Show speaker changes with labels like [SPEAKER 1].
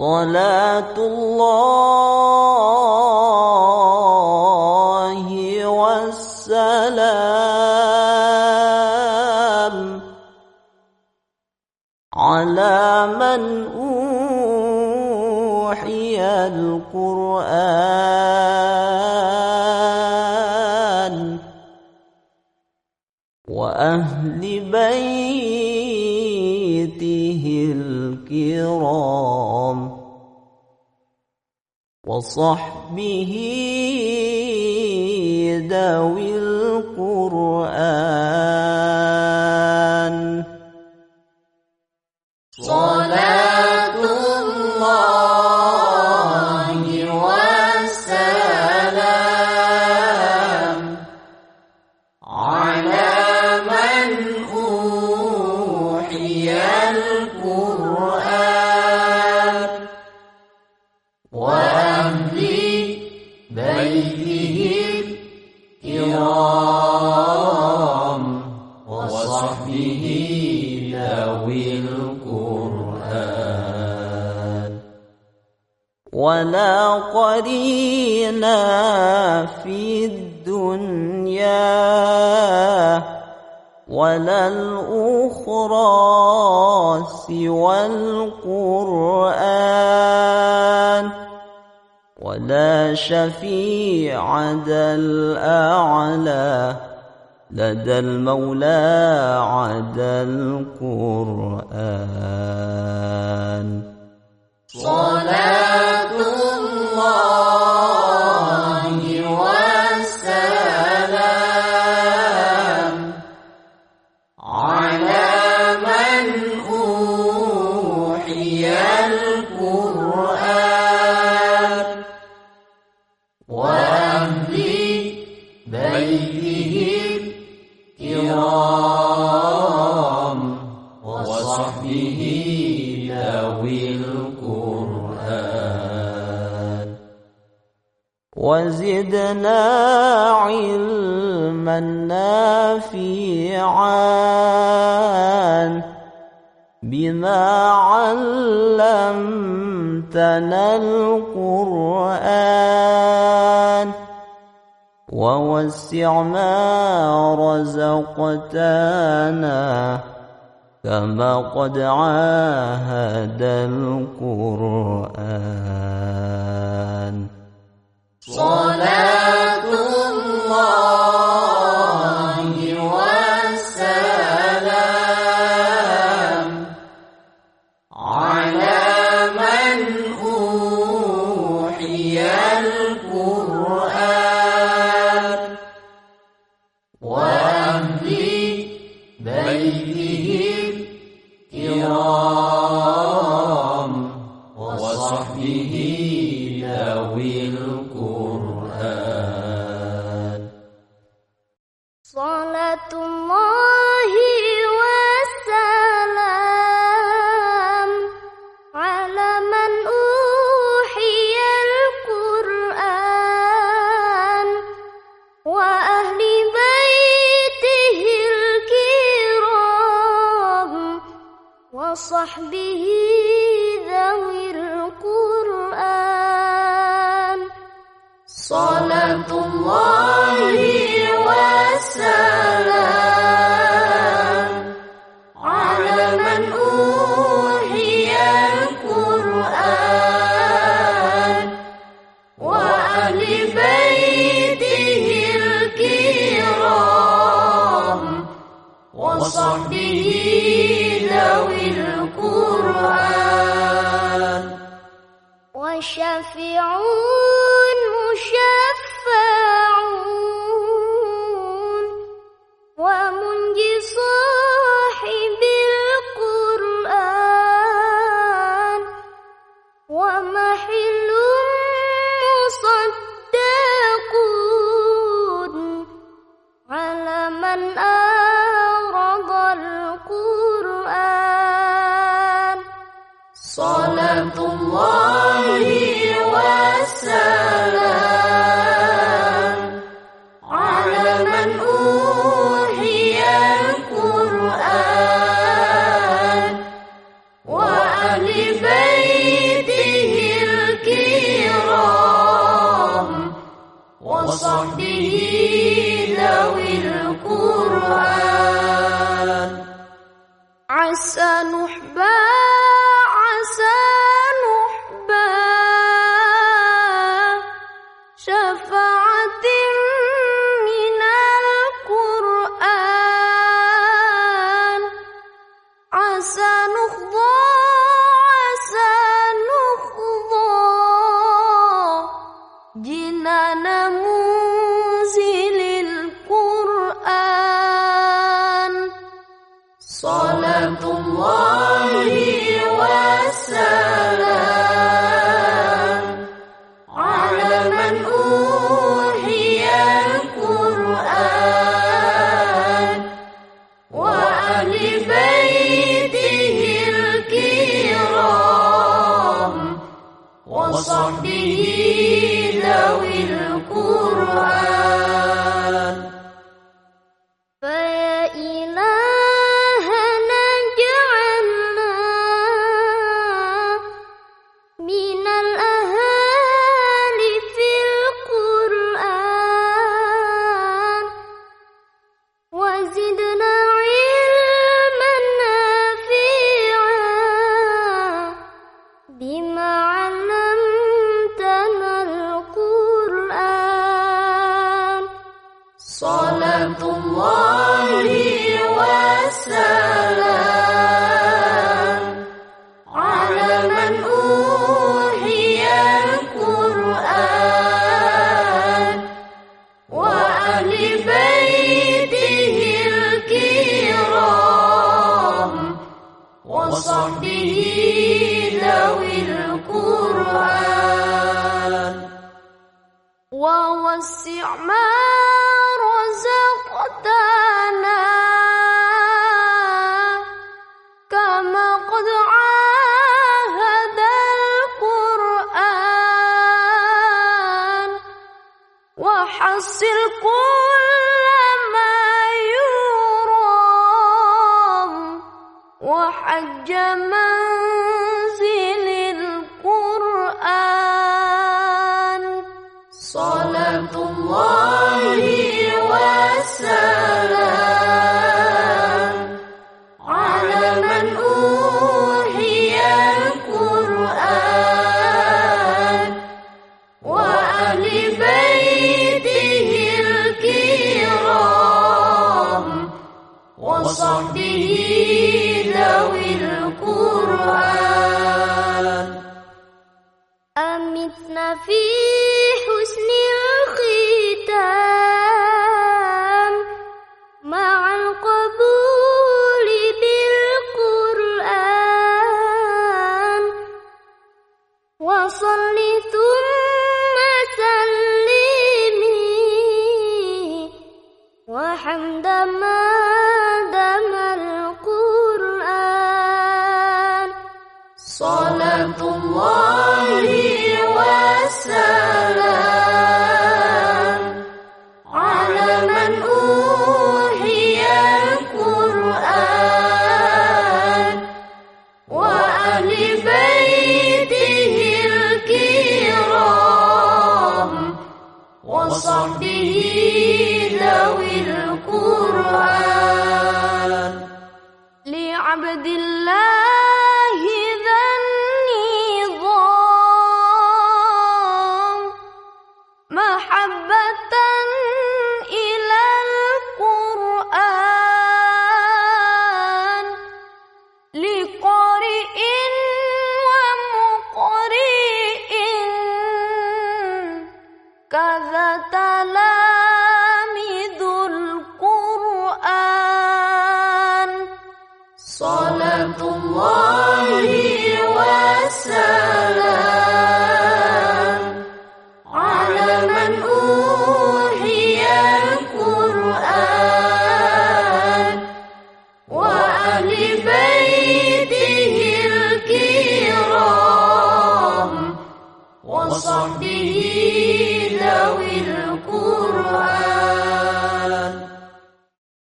[SPEAKER 1] صلاة الله والسلام على من أوحي القرآن وأهل بيته الكرام وصحبه ذوي القرآن ولا قرينا في الدنيا ولا الأخرى سوى القرآن ولا شفيع ذا الأعلى لدى المولى عدا القرآن.
[SPEAKER 2] صلاة وأهل بيته الكرام وصحبه ذوي القرآن.
[SPEAKER 1] وزدنا علما نافعا. بما علمتنا القرآن ووسع ما رزقتنا كما قد عاهد القرآن
[SPEAKER 2] صلاة الله وصحبه ذوي القرآن.
[SPEAKER 3] صلاة الله وشفيعون مشفعون
[SPEAKER 2] عسى نحبا عسى
[SPEAKER 3] ووسع ما رزقتنا. كما قد عاهد القرآن. وحصل كل ما يرام. وحج
[SPEAKER 2] من الفتن
[SPEAKER 3] فيه Allah.